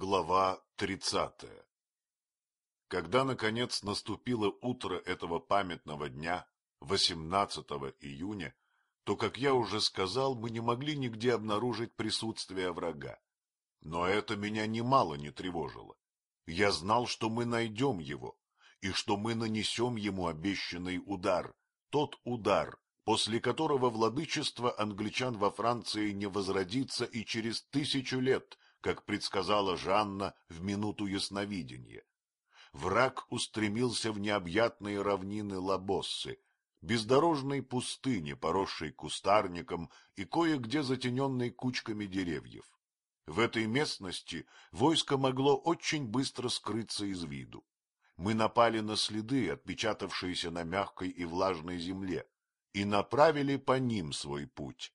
Глава тридцатая Когда, наконец, наступило утро этого памятного дня, 18 июня, то, как я уже сказал, мы не могли нигде обнаружить присутствие врага. Но это меня немало не тревожило. Я знал, что мы найдем его, и что мы нанесем ему обещанный удар, тот удар, после которого владычество англичан во Франции не возродится и через тысячу лет, как предсказала Жанна в минуту ясновидения. Враг устремился в необъятные равнины Лабоссы, бездорожной пустыни, поросшей кустарником и кое-где затененной кучками деревьев. В этой местности войско могло очень быстро скрыться из виду. Мы напали на следы, отпечатавшиеся на мягкой и влажной земле, и направили по ним свой путь.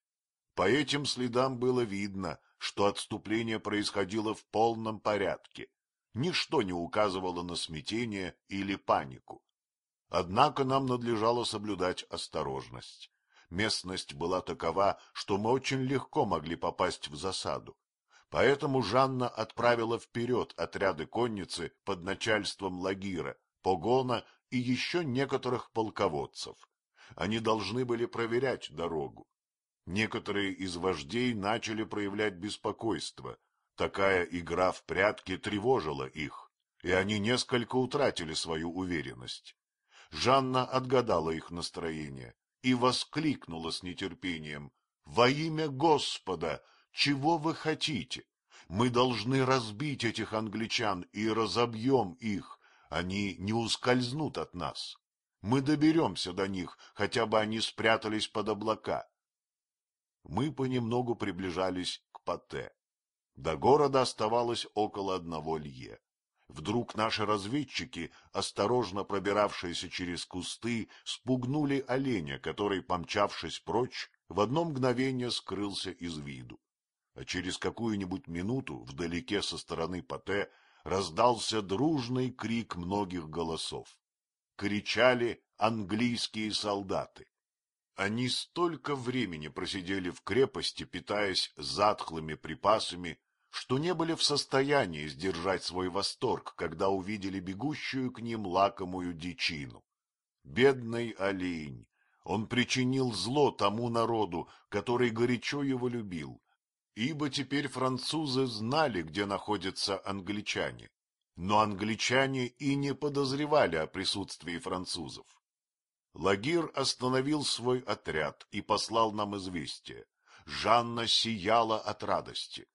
По этим следам было видно, что отступление происходило в полном порядке. Ничто не указывало на смятение или панику. Однако нам надлежало соблюдать осторожность. Местность была такова, что мы очень легко могли попасть в засаду. Поэтому Жанна отправила вперед отряды конницы под начальством Лагира, Погона и еще некоторых полководцев. Они должны были проверять дорогу. Некоторые из вождей начали проявлять беспокойство. Такая игра в прятки тревожила их, и они несколько утратили свою уверенность. Жанна отгадала их настроение и воскликнула с нетерпением. — Во имя Господа! Чего вы хотите? Мы должны разбить этих англичан и разобьем их. Они не ускользнут от нас. Мы доберемся до них, хотя бы они спрятались под облака мы понемногу приближались к Пате. До города оставалось около одного лье. Вдруг наши разведчики, осторожно пробиравшиеся через кусты, спугнули оленя, который, помчавшись прочь, в одно мгновение скрылся из виду. А через какую-нибудь минуту вдалеке со стороны Пате раздался дружный крик многих голосов. Кричали английские солдаты. Они столько времени просидели в крепости, питаясь затхлыми припасами, что не были в состоянии сдержать свой восторг, когда увидели бегущую к ним лакомую дичину. Бедный олень! Он причинил зло тому народу, который горячо его любил, ибо теперь французы знали, где находятся англичане, но англичане и не подозревали о присутствии французов. Лагир остановил свой отряд и послал нам известие. Жанна сияла от радости.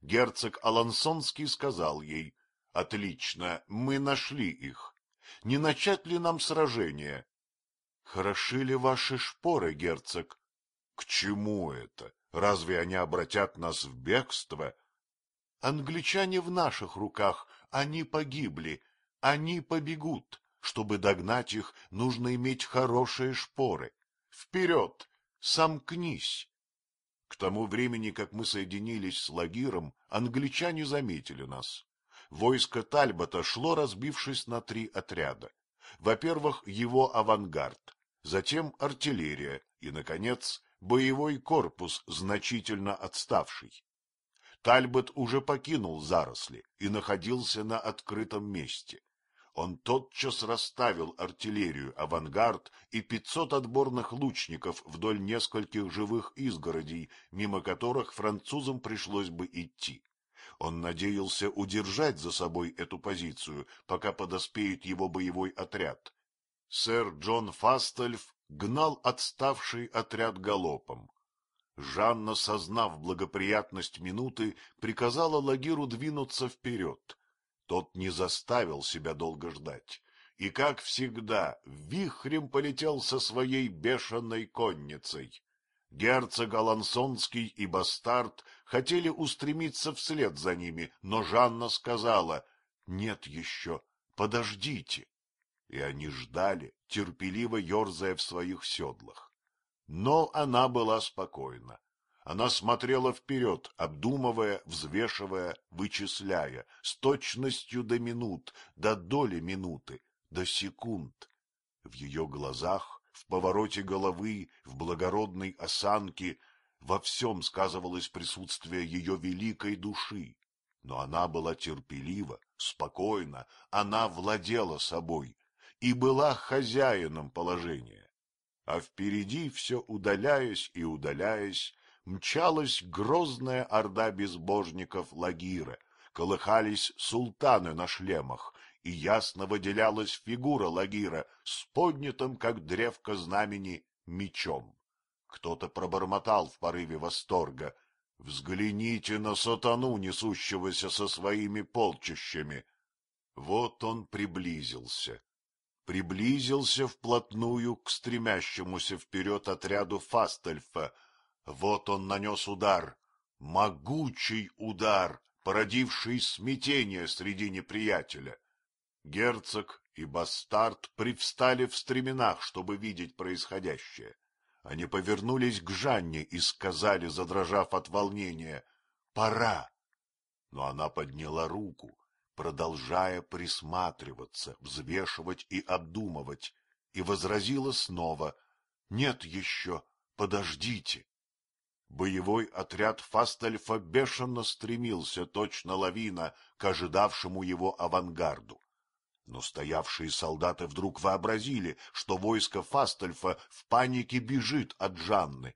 Герцог Алансонский сказал ей, — Отлично, мы нашли их. Не начать ли нам сражение? — Хороши ли ваши шпоры, герцог? — К чему это? Разве они обратят нас в бегство? — Англичане в наших руках, они погибли, они побегут. Чтобы догнать их, нужно иметь хорошие шпоры. Вперед! Сомкнись! К тому времени, как мы соединились с Лагиром, англичане заметили нас. Войско Тальбота шло, разбившись на три отряда. Во-первых, его авангард, затем артиллерия и, наконец, боевой корпус, значительно отставший. Тальбот уже покинул заросли и находился на открытом месте он тотчас расставил артиллерию, авангард и пятьсот отборных лучников вдоль нескольких живых изгородей, мимо которых французам пришлось бы идти. Он надеялся удержать за собой эту позицию, пока подоспеет его боевой отряд. Сэр Джон Фастельф гнал отставший отряд галопом. Жанна, сознав благоприятность минуты, приказала Лагиру двинуться вперед. Тот не заставил себя долго ждать и, как всегда, вихрем полетел со своей бешеной конницей. Герцог Алансонский и Бастард хотели устремиться вслед за ними, но Жанна сказала «Нет еще, подождите». И они ждали, терпеливо ерзая в своих седлах. Но она была спокойна. Она смотрела вперед, обдумывая, взвешивая, вычисляя, с точностью до минут, до доли минуты, до секунд. В ее глазах, в повороте головы, в благородной осанке во всем сказывалось присутствие ее великой души. Но она была терпелива, спокойна, она владела собой и была хозяином положения. А впереди, все удаляясь и удаляясь, мчалась грозная орда безбожников Лагира, колыхались султаны на шлемах, и ясно выделялась фигура Лагира с поднятым, как древко знамени, мечом. Кто-то пробормотал в порыве восторга. Взгляните на сатану, несущегося со своими полчищами. Вот он приблизился. Приблизился вплотную к стремящемуся вперед отряду Фастельфа. Вот он нанес удар, могучий удар, породивший смятение среди неприятеля. Герцог и бастард привстали в стременах, чтобы видеть происходящее. Они повернулись к Жанне и сказали, задрожав от волнения, «Пора!» Но она подняла руку, продолжая присматриваться, взвешивать и обдумывать, и возразила снова, «Нет еще, подождите!» Боевой отряд Фастельфа бешено стремился, точно лавина, к ожидавшему его авангарду. Но стоявшие солдаты вдруг вообразили, что войско Фастельфа в панике бежит от Жанны.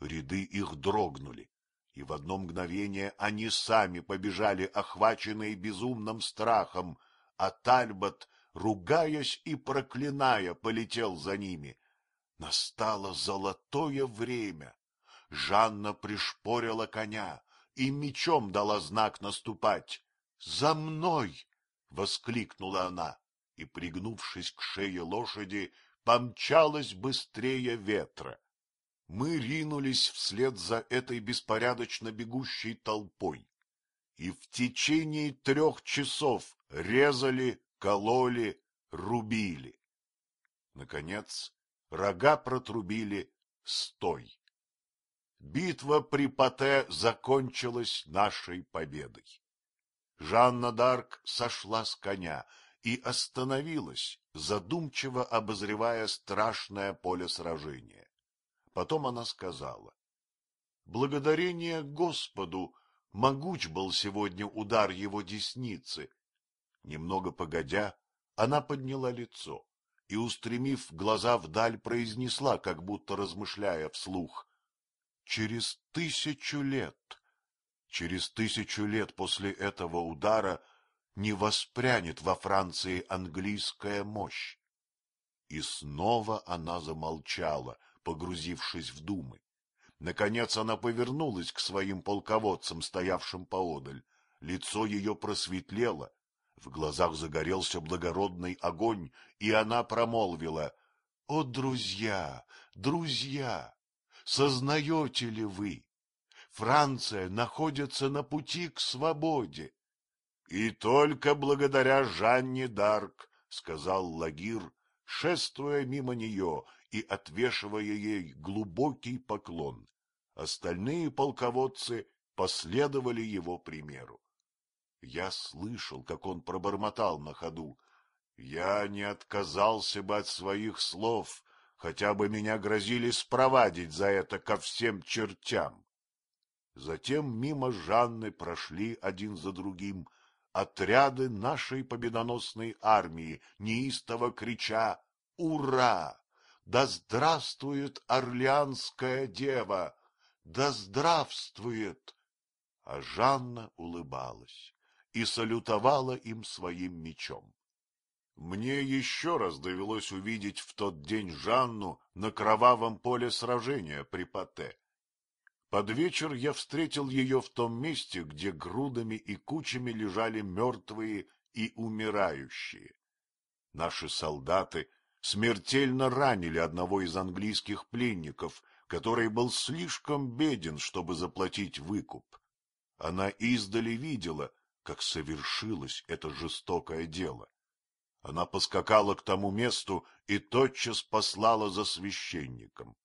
Ряды их дрогнули, и в одно мгновение они сами побежали, охваченные безумным страхом, а Тальбот, ругаясь и проклиная, полетел за ними. Настало золотое время. Жанна пришпорила коня и мечом дала знак наступать. «За мной!» — воскликнула она и, пригнувшись к шее лошади, помчалась быстрее ветра. Мы ринулись вслед за этой беспорядочно бегущей толпой и в течение трех часов резали, кололи, рубили. Наконец, рога протрубили «Стой!». Битва при Пате закончилась нашей победой. Жанна Дарк сошла с коня и остановилась, задумчиво обозревая страшное поле сражения. Потом она сказала, — Благодарение Господу могуч был сегодня удар его десницы. Немного погодя, она подняла лицо и, устремив глаза вдаль, произнесла, как будто размышляя вслух, — Через тысячу лет через тысячу лет после этого удара не воспрянет во Франции английская мощь. И снова она замолчала, погрузившись в думы. Наконец она повернулась к своим полководцам, стоявшим поодаль. Лицо ее просветлело, в глазах загорелся благородный огонь, и она промолвила, — О, друзья, друзья, сознаете ли вы, Франция находится на пути к свободе. — И только благодаря Жанне Дарк, — сказал Лагир, шествуя мимо нее и отвешивая ей глубокий поклон. Остальные полководцы последовали его примеру. Я слышал, как он пробормотал на ходу. Я не отказался бы от своих слов, хотя бы меня грозили спровадить за это ко всем чертям. Затем мимо Жанны прошли один за другим отряды нашей победоносной армии, неистово крича «Ура! Да здравствует Орлеанская дева! Да здравствует!» А Жанна улыбалась и салютовала им своим мечом. Мне еще раз довелось увидеть в тот день Жанну на кровавом поле сражения при Пате. Под вечер я встретил ее в том месте, где грудами и кучами лежали мертвые и умирающие. Наши солдаты смертельно ранили одного из английских пленников, который был слишком беден, чтобы заплатить выкуп. Она издали видела, как совершилось это жестокое дело. Она поскакала к тому месту и тотчас послала за священником.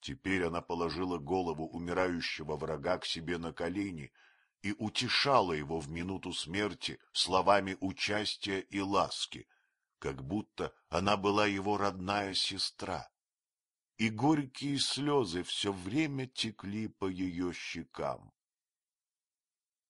Теперь она положила голову умирающего врага к себе на колени и утешала его в минуту смерти словами участия и ласки, как будто она была его родная сестра. И горькие слезы все время текли по ее щекам.